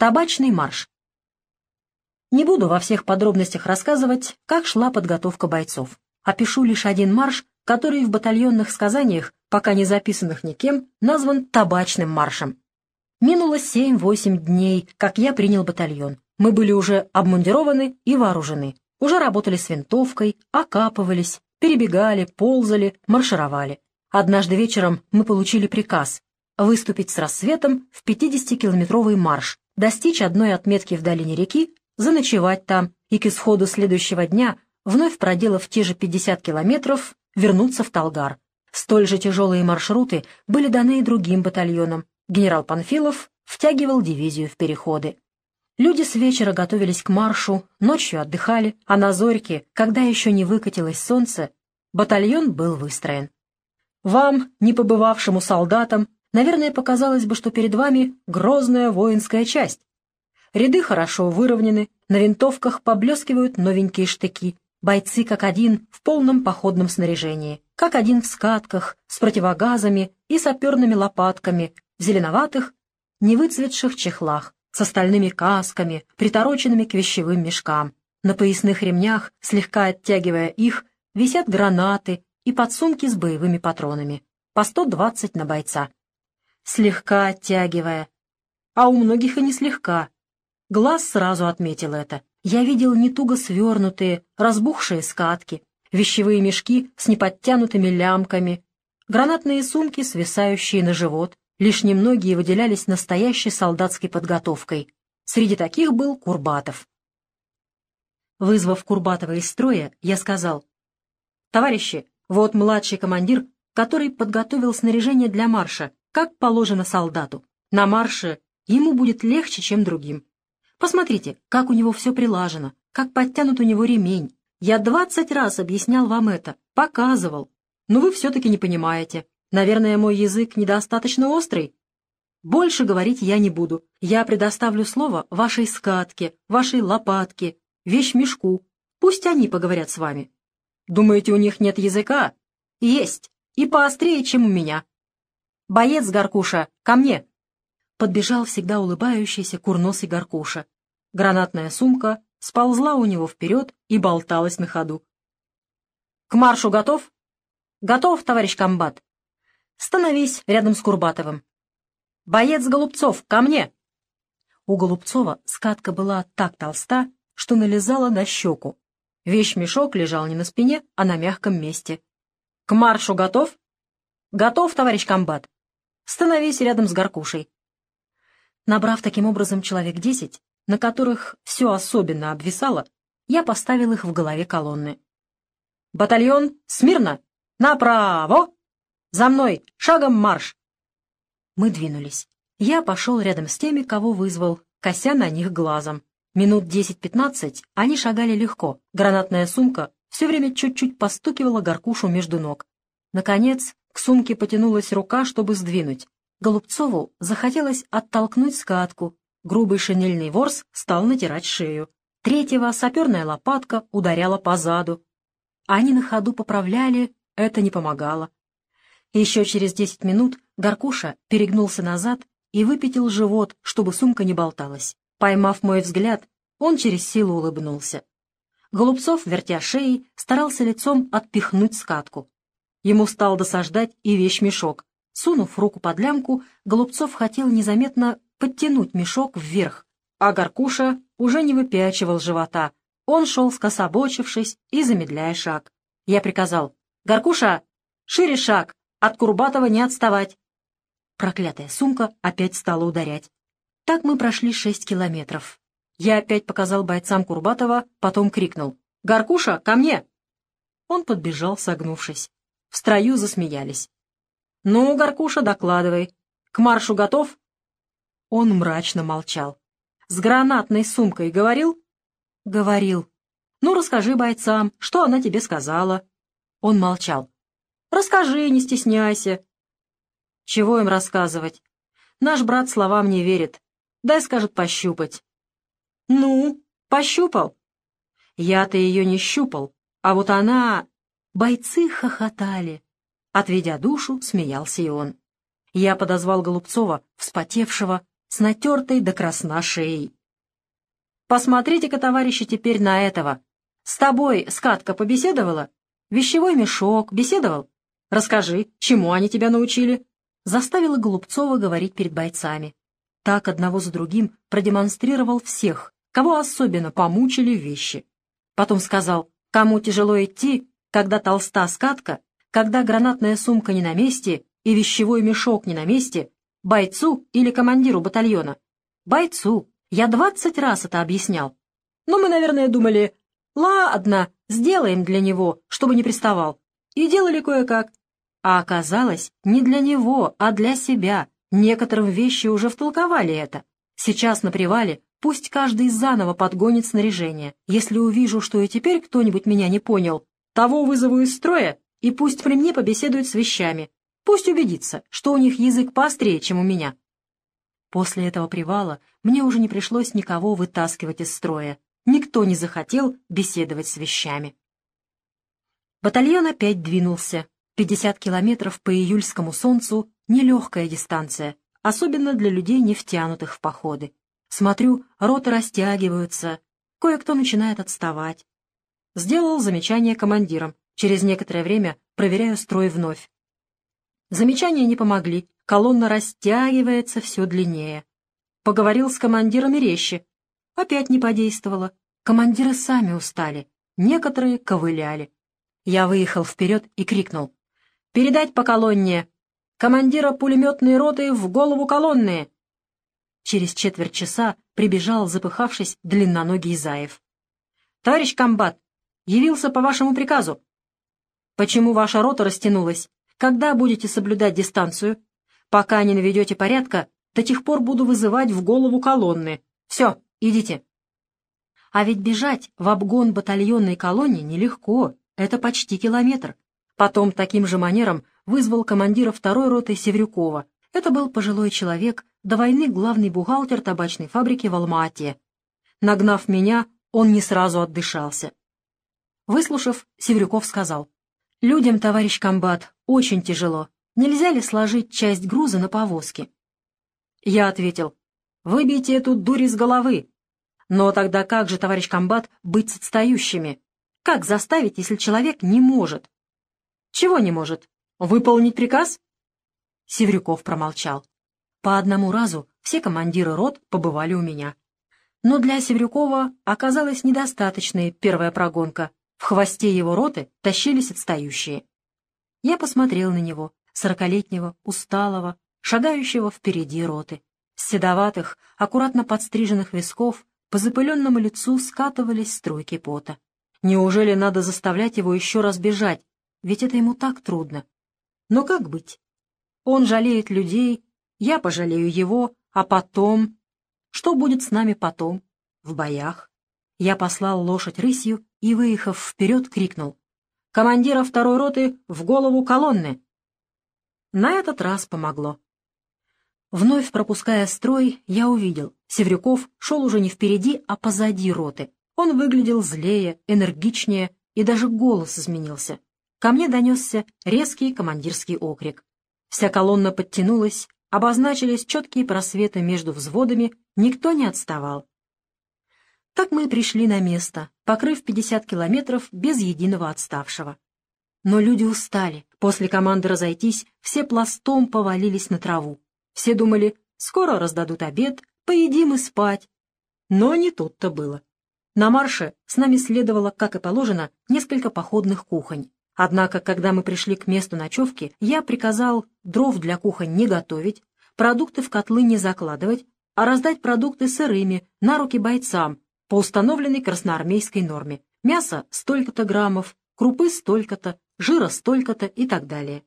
Табачный марш. Не буду во всех подробностях рассказывать, как шла подготовка бойцов. Опишу лишь один марш, который в батальонных сказаниях, пока не записанных никем, назван табачным маршем. Минуло 7-8 дней, как я принял батальон. Мы были уже обмундированы и вооружены. Уже работали с винтовкой, окапывались, перебегали, ползали, маршировали. Однажды вечером мы получили приказ выступить с рассветом в 50-километровый марш, достичь одной отметки в долине реки, заночевать там и к исходу следующего дня, вновь проделав те же 50 километров, вернуться в Талгар. Столь же тяжелые маршруты были даны и другим батальонам. Генерал Панфилов втягивал дивизию в переходы. Люди с вечера готовились к маршу, ночью отдыхали, а на зорьке, когда еще не выкатилось солнце, батальон был выстроен. Вам, не побывавшему солдатам, наверное, показалось бы, что перед вами грозная воинская часть. Ряды хорошо выровнены, на винтовках поблескивают новенькие штыки, бойцы как один в полном походном снаряжении, как один в скатках, с противогазами и саперными лопатками, в зеленоватых, невыцветших чехлах, с остальными касками, притороченными к вещевым мешкам. На поясных ремнях, слегка оттягивая их, висят гранаты и подсумки с боевыми патронами. По 120 на бойца слегка оттягивая. А у многих и не слегка. Глаз сразу отметил это. Я видел не туго свернутые, разбухшие скатки, вещевые мешки с неподтянутыми лямками, гранатные сумки, свисающие на живот. Лишь немногие выделялись настоящей солдатской подготовкой. Среди таких был Курбатов. Вызвав Курбатова из строя, я сказал, «Товарищи, вот младший командир, который подготовил снаряжение для марша как положено солдату. На марше ему будет легче, чем другим. Посмотрите, как у него все прилажено, как подтянут у него ремень. Я двадцать раз объяснял вам это, показывал. Но вы все-таки не понимаете. Наверное, мой язык недостаточно острый. Больше говорить я не буду. Я предоставлю слово вашей скатке, вашей лопатке, вещмешку. Пусть они поговорят с вами. Думаете, у них нет языка? Есть. И поострее, чем у меня. «Боец, Горкуша, ко мне!» Подбежал всегда улыбающийся курносый Горкуша. Гранатная сумка сползла у него вперед и болталась на ходу. «К маршу готов?» «Готов, товарищ комбат!» «Становись рядом с Курбатовым!» «Боец Голубцов, ко мне!» У Голубцова скатка была так толста, что налезала на щеку. Вещь-мешок лежал не на спине, а на мягком месте. «К маршу готов?» «Готов, товарищ комбат!» Становись рядом с Горкушей. Набрав таким образом человек десять, на которых все особенно обвисало, я поставил их в голове колонны. «Батальон, смирно! Направо! За мной! Шагом марш!» Мы двинулись. Я пошел рядом с теми, кого вызвал, кося на них глазом. Минут десять-пятнадцать они шагали легко. Гранатная сумка все время чуть-чуть постукивала горкушу между ног. Наконец, к сумке потянулась рука, чтобы сдвинуть. Голубцову захотелось оттолкнуть скатку. Грубый шинельный ворс стал натирать шею. Третьего саперная лопатка ударяла по заду. Они на ходу поправляли, это не помогало. Еще через десять минут Горкуша перегнулся назад и выпятил живот, чтобы сумка не болталась. Поймав мой взгляд, он через силу улыбнулся. Голубцов, вертя шеей, старался лицом отпихнуть скатку. Ему стал досаждать и вещь-мешок. Сунув руку под лямку, Голубцов хотел незаметно подтянуть мешок вверх, а Горкуша уже не выпячивал живота. Он шел скособочившись и замедляя шаг. Я приказал, «Горкуша, шире шаг, от Курбатова не отставать». Проклятая сумка опять стала ударять. Так мы прошли шесть километров. Я опять показал бойцам Курбатова, потом крикнул, «Горкуша, ко мне!» Он подбежал, согнувшись. В строю засмеялись. «Ну, Горкуша, докладывай. К маршу готов?» Он мрачно молчал. «С гранатной сумкой говорил?» «Говорил. Ну, расскажи бойцам, что она тебе сказала?» Он молчал. «Расскажи, не стесняйся». «Чего им рассказывать? Наш брат словам не верит. Дай, скажет, пощупать». «Ну, пощупал?» «Я-то ее не щупал, а вот она Бойцы хохотали. Отведя душу, смеялся и он. Я подозвал Голубцова, вспотевшего, с натертой до красна шеей. «Посмотрите-ка, товарищи, теперь на этого. С тобой скатка побеседовала? Вещевой мешок беседовал? Расскажи, чему они тебя научили?» Заставила Голубцова говорить перед бойцами. Так одного за другим продемонстрировал всех, кого особенно помучили вещи. Потом сказал, кому тяжело идти, когда толста скатка, когда гранатная сумка не на месте и вещевой мешок не на месте, бойцу или командиру батальона. Бойцу. Я двадцать раз это объяснял. Но мы, наверное, думали, ладно, сделаем для него, чтобы не приставал. И делали кое-как. А оказалось, не для него, а для себя. Некоторым вещи уже втолковали это. Сейчас на привале пусть каждый заново подгонит снаряжение. Если увижу, что и теперь кто-нибудь меня не понял, того вызову из строя, и пусть при мне побеседует с вещами. Пусть убедится, что у них язык поострее, чем у меня. После этого привала мне уже не пришлось никого вытаскивать из строя. Никто не захотел беседовать с вещами. Батальон опять двинулся. 50 километров по июльскому солнцу — нелегкая дистанция, особенно для людей, не втянутых в походы. Смотрю, роты растягиваются, кое-кто начинает отставать. Сделал замечание командирам. Через некоторое время проверяю строй вновь. Замечания не помогли, колонна растягивается все длиннее. Поговорил с командирами резче. Опять не подействовало. Командиры сами устали, некоторые ковыляли. Я выехал вперед и крикнул. «Передать по колонне! Командира пулеметной роты в голову колонны!» Через четверть часа прибежал, запыхавшись, длинноногий Заев. «Товарищ комбат, явился по вашему приказу». «Почему ваша рота растянулась? Когда будете соблюдать дистанцию? Пока не наведете порядка, до тех пор буду вызывать в голову колонны. Все, идите. А ведь бежать в обгон батальонной колонне нелегко, это почти километр. Потом таким же манером вызвал командира второй роты Севрюкова. Это был пожилой человек, до войны главный бухгалтер табачной фабрики в Алма-Ате. Нагнав меня, он не сразу отдышался. Выслушав, Севрюков сказал, «Людям, товарищ комбат, очень тяжело. Нельзя ли сложить часть груза на повозке?» Я ответил, «Выбейте эту дурь из головы. Но тогда как же, товарищ комбат, быть с отстающими? Как заставить, если человек не может?» «Чего не может? Выполнить приказ?» Севрюков промолчал. По одному разу все командиры рот побывали у меня. Но для Севрюкова оказалась недостаточной первая прогонка. В хвосте его роты тащились отстающие. Я посмотрел на него, сорокалетнего, усталого, шагающего впереди роты. С седоватых, аккуратно подстриженных висков по запыленному лицу скатывались струйки пота. Неужели надо заставлять его еще раз бежать? Ведь это ему так трудно. Но как быть? Он жалеет людей, я пожалею его, а потом... Что будет с нами потом? В боях? Я послал лошадь рысью и, выехав вперед, крикнул. «Командира второй роты в голову колонны!» На этот раз помогло. Вновь пропуская строй, я увидел, Севрюков шел уже не впереди, а позади роты. Он выглядел злее, энергичнее, и даже голос изменился. Ко мне донесся резкий командирский окрик. Вся колонна подтянулась, обозначились четкие просветы между взводами, никто не отставал. Так мы пришли на место, покрыв 50 километров без единого отставшего. Но люди устали. После команды разойтись, все пластом повалились на траву. Все думали, скоро раздадут обед, поедим и спать. Но не тут-то было. На марше с нами следовало, как и положено, несколько походных кухонь. Однако, когда мы пришли к месту ночевки, я приказал дров для кухонь не готовить, продукты в котлы не закладывать, а раздать продукты сырыми на руки бойцам, по установленной красноармейской норме. Мясо столько-то граммов, крупы столько-то, жира столько-то и так далее.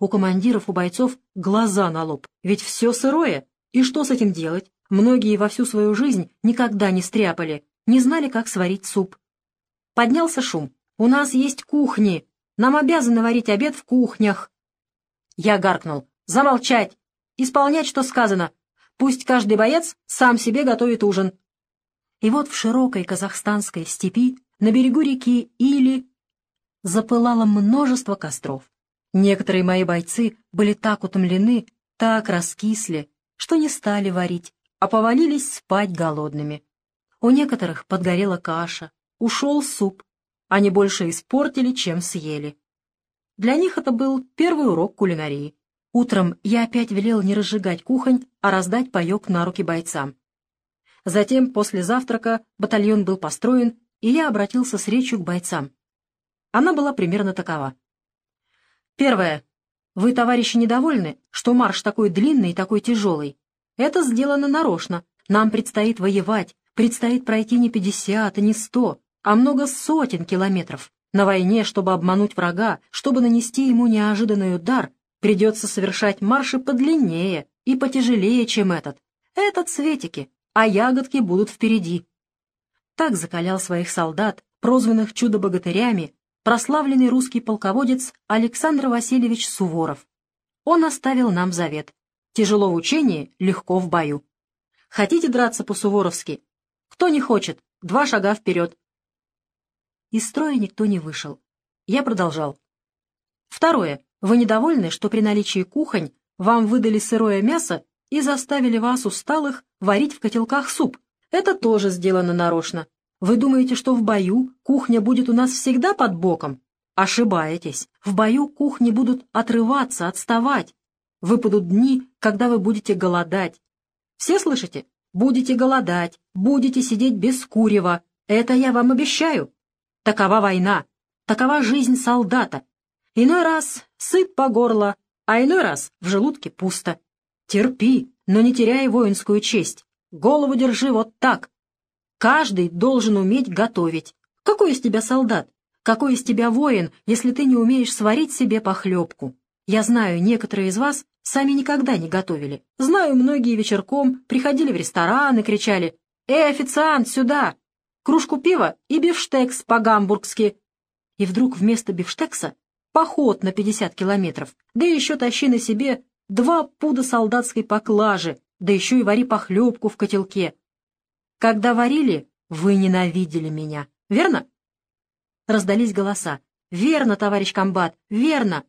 У командиров, у бойцов глаза на лоб, ведь все сырое. И что с этим делать? Многие во всю свою жизнь никогда не стряпали, не знали, как сварить суп. Поднялся шум. «У нас есть кухни. Нам обязаны варить обед в кухнях». Я гаркнул. «Замолчать! Исполнять, что сказано. Пусть каждый боец сам себе готовит ужин. И вот в широкой казахстанской степи, на берегу реки Или, запылало множество костров. Некоторые мои бойцы были так утомлены, так раскисли, что не стали варить, а повалились спать голодными. У некоторых подгорела каша, ушел суп. Они больше испортили, чем съели. Для них это был первый урок кулинарии. Утром я опять велел не разжигать кухонь, а раздать паек на руки бойцам. Затем, после завтрака, батальон был построен, и я обратился с речью к бойцам. Она была примерно такова. Первое. Вы, товарищи, недовольны, что марш такой длинный и такой тяжелый? Это сделано нарочно. Нам предстоит воевать, предстоит пройти не пятьдесят и не сто, а много сотен километров. На войне, чтобы обмануть врага, чтобы нанести ему неожиданный удар, придется совершать марши подлиннее и потяжелее, чем этот. Этот светики, а ягодки будут впереди. Так закалял своих солдат, прозванных чудо-богатырями, прославленный русский полководец Александр Васильевич Суворов. Он оставил нам завет. Тяжело в учении, легко в бою. Хотите драться по-суворовски? Кто не хочет, два шага вперед. Из строя никто не вышел. Я продолжал. Второе. Вы недовольны, что при наличии кухонь вам выдали сырое мясо и заставили вас, усталых, варить в котелках суп? Это тоже сделано нарочно. Вы думаете, что в бою кухня будет у нас всегда под боком? Ошибаетесь. В бою кухни будут отрываться, отставать. Выпадут дни, когда вы будете голодать. Все слышите? Будете голодать, будете сидеть без курева. Это я вам обещаю. Такова война, такова жизнь солдата. Иной раз сыт по горло, а иной раз в желудке пусто. Терпи, но не теряй воинскую честь. Голову держи вот так. Каждый должен уметь готовить. Какой из тебя солдат? Какой из тебя воин, если ты не умеешь сварить себе похлебку? Я знаю, некоторые из вас сами никогда не готовили. Знаю, многие вечерком приходили в ресторан и кричали «Эй, официант, сюда! кружку пива и бифштекс по-гамбургски. И вдруг вместо бифштекса поход на 50 километров, да еще тащи на себе два пуда солдатской поклажи, да еще и вари похлебку в котелке. Когда варили, вы ненавидели меня, верно? Раздались голоса. «Верно, товарищ комбат, верно!»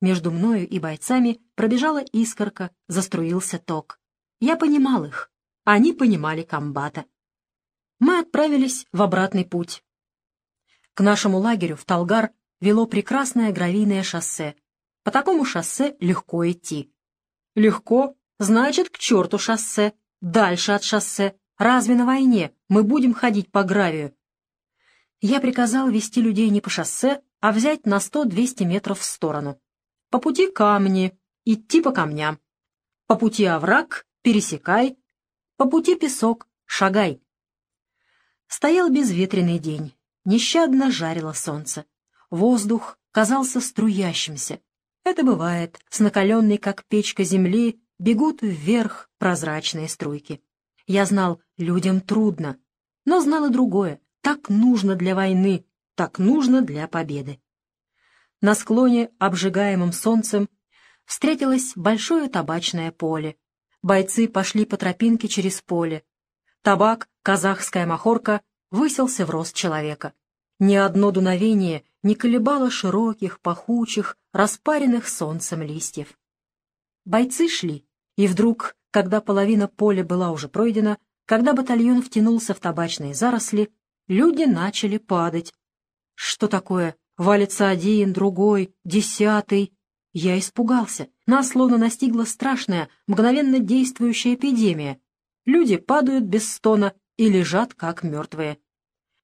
Между мною и бойцами пробежала искорка, заструился ток. Я понимал их, они понимали комбата мы отправились в обратный путь. К нашему лагерю в Талгар вело прекрасное гравийное шоссе. По такому шоссе легко идти. Легко, значит, к черту шоссе, дальше от шоссе. Разве на войне мы будем ходить по гравию? Я приказал вести людей не по шоссе, а взять на 100-200 метров в сторону. По пути камни, идти по камням. По пути овраг, пересекай. По пути песок, шагай. Стоял безветренный день, нещадно жарило солнце. Воздух казался струящимся. Это бывает, с накаленной, как печка земли, бегут вверх прозрачные струйки. Я знал, людям трудно, но знал и другое. Так нужно для войны, так нужно для победы. На склоне, обжигаемом солнцем, встретилось большое табачное поле. Бойцы пошли по тропинке через поле. Табак, казахская махорка, высился в рост человека. Ни одно дуновение не колебало широких, пахучих, распаренных солнцем листьев. Бойцы шли, и вдруг, когда половина поля была уже пройдена, когда батальон втянулся в табачные заросли, люди начали падать. Что такое? Валится один, другой, десятый. Я испугался. Нас словно настигла страшная, мгновенно действующая эпидемия. Люди падают без стона и лежат, как мертвые.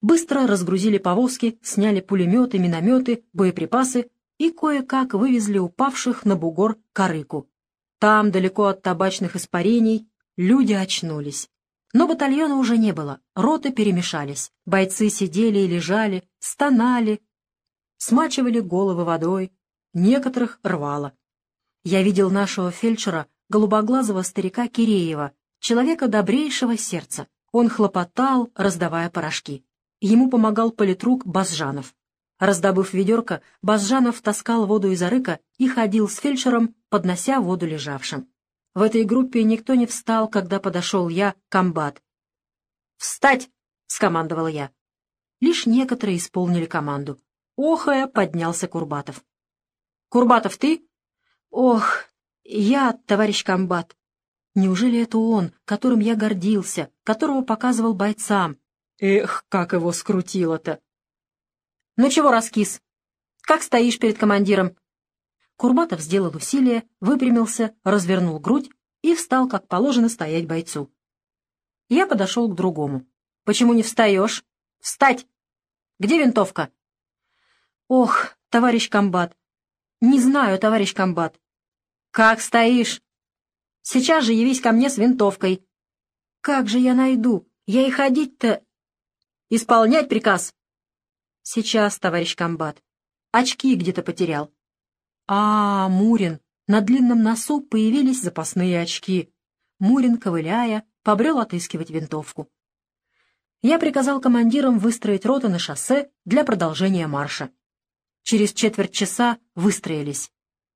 Быстро разгрузили повозки, сняли пулеметы, минометы, боеприпасы и кое-как вывезли упавших на бугор корыку. Там, далеко от табачных испарений, люди очнулись. Но батальона уже не было, роты перемешались. Бойцы сидели и лежали, стонали, смачивали головы водой, некоторых рвало. Я видел нашего фельдшера, голубоглазого старика Киреева, человека добрейшего сердца. Он хлопотал, раздавая порошки. Ему помогал политрук Базжанов. Раздобыв ведерко, Базжанов таскал воду из арыка и ходил с фельдшером, поднося воду лежавшим. В этой группе никто не встал, когда подошел я, комбат. «Встать!» — скомандовал я. Лишь некоторые исполнили команду. Охая поднялся Курбатов. «Курбатов, ты?» «Ох, я, товарищ комбат. Неужели это он, которым я гордился, которого показывал бойцам? Эх, как его скрутило-то! Ну чего раскис? Как стоишь перед командиром? Курбатов сделал усилие, выпрямился, развернул грудь и встал, как положено, стоять бойцу. Я подошел к другому. «Почему не встаешь? Встать! Где винтовка?» «Ох, товарищ комбат!» «Не знаю, товарищ комбат». «Как стоишь?» «Сейчас же явись ко мне с винтовкой». «Как же я найду? Я и ходить-то...» «Исполнять приказ!» «Сейчас, товарищ комбат. Очки где-то потерял». «А, Мурин!» На длинном носу появились запасные очки. Мурин, ковыляя, побрел отыскивать винтовку. Я приказал командирам выстроить роты на шоссе для продолжения марша. Через четверть часа выстроились.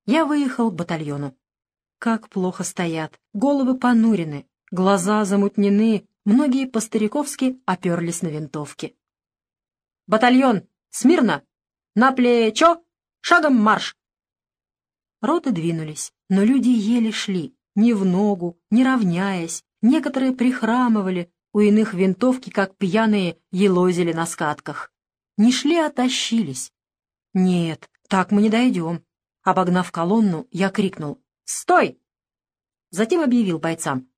Я выехал к батальону. Как плохо стоят, головы понурены, глаза замутнены, многие по-стариковски оперлись на винтовки. «Батальон! Смирно! На плечо! Шагом марш!» Роты двинулись, но люди еле шли, ни в ногу, не равняясь, некоторые прихрамывали, у иных винтовки, как пьяные, елозили на скатках. Не шли, а тащились. Нет, так мы не дойдем. Обогнав колонну, я крикнул «Стой!» Затем объявил бойцам.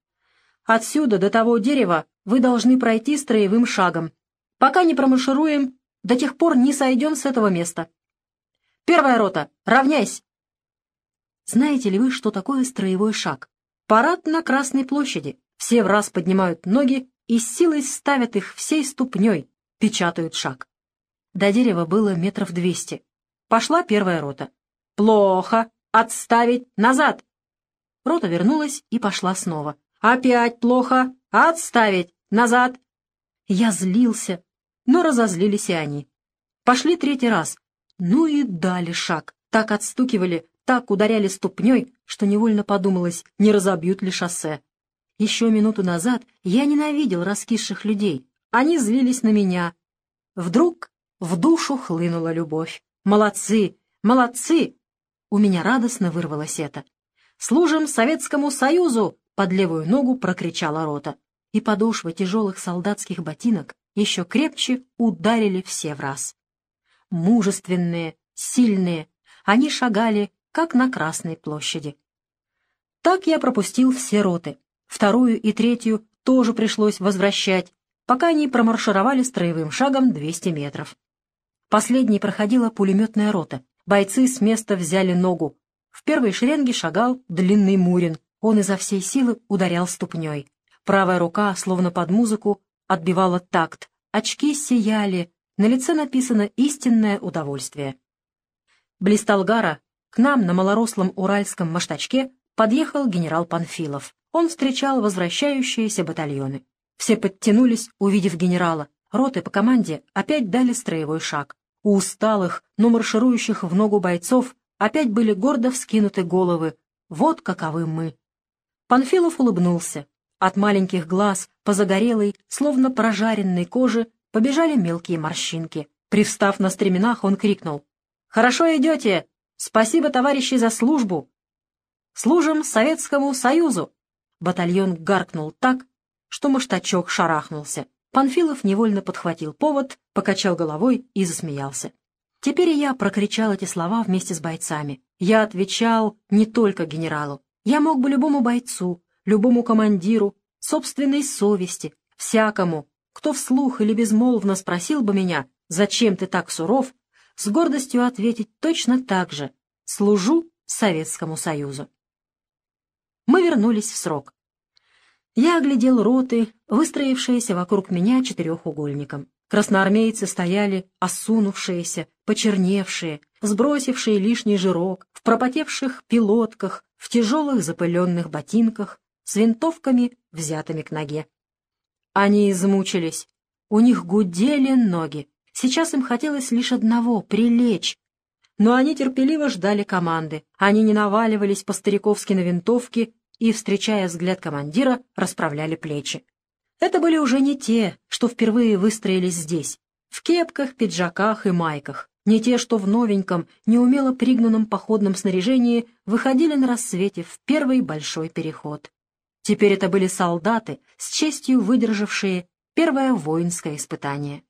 «Отсюда до того дерева вы должны пройти строевым шагом. Пока не промаршируем, до тех пор не сойдем с этого места. Первая рота, равняйсь!» Знаете ли вы, что такое строевой шаг? Парад на Красной площади. Все в раз поднимают ноги и силой ставят их всей ступней, печатают шаг. До дерева было метров двести. Пошла первая рота. «Плохо! Отставить! Назад!» Рота вернулась и пошла снова. «Опять плохо! Отставить! Назад!» Я злился, но разозлились и они. Пошли третий раз. Ну и дали шаг. Так отстукивали, так ударяли ступней, что невольно подумалось, не разобьют ли шоссе. Еще минуту назад я ненавидел раскисших людей. Они злились на меня. Вдруг в душу хлынула любовь. «Молодцы! Молодцы!» У меня радостно вырвалось это. «Служим Советскому Союзу!» — под левую ногу прокричала рота. И подошвы тяжелых солдатских ботинок еще крепче ударили все в раз. Мужественные, сильные, они шагали как на Красной площади. Так я пропустил все роты. Вторую и третью тоже пришлось возвращать, пока они промаршировали строевым шагом 200 метров. Последней проходила пулеметная рота. Бойцы с места взяли ногу. В первой шеренге шагал длинный Мурин. Он изо всей силы ударял ступней. Правая рука, словно под музыку, отбивала такт. Очки сияли. На лице написано «Истинное удовольствие». Близ Талгара к нам на малорослом уральском маштачке подъехал генерал Панфилов. Он встречал возвращающиеся батальоны. Все подтянулись, увидев генерала. Роты по команде опять дали строевой шаг. У усталых, но марширующих в ногу бойцов опять были гордо вскинуты головы. Вот каковы мы. Панфилов улыбнулся. От маленьких глаз по загорелой, словно прожаренной коже, побежали мелкие морщинки. Привстав на стременах, он крикнул. «Хорошо идете! Спасибо, товарищи, за службу! Служим Советскому Союзу!» Батальон гаркнул так, что маштачок шарахнулся. Панфилов невольно подхватил повод, покачал головой и засмеялся. Теперь я прокричал эти слова вместе с бойцами. Я отвечал не только генералу. Я мог бы любому бойцу, любому командиру, собственной совести, всякому, кто вслух или безмолвно спросил бы меня, «Зачем ты так суров?», с гордостью ответить точно так же «Служу Советскому Союзу». Мы вернулись в срок. Я оглядел роты, выстроившиеся вокруг меня четырехугольником. Красноармейцы стояли осунувшиеся, почерневшие, сбросившие лишний жирок, в пропотевших пилотках, в тяжелых запыленных ботинках, с винтовками, взятыми к ноге. Они измучились, у них гудели ноги, Сейчас им хотелось лишь одного — прилечь. Но они терпеливо ждали команды. Они не наваливались по-стариковски на винтовки и, встречая взгляд командира, расправляли плечи. Это были уже не те, что впервые выстроились здесь, в кепках, пиджаках и майках, не те, что в новеньком, неумело пригнанном походном снаряжении выходили на рассвете в первый большой переход. Теперь это были солдаты, с честью выдержавшие первое воинское испытание.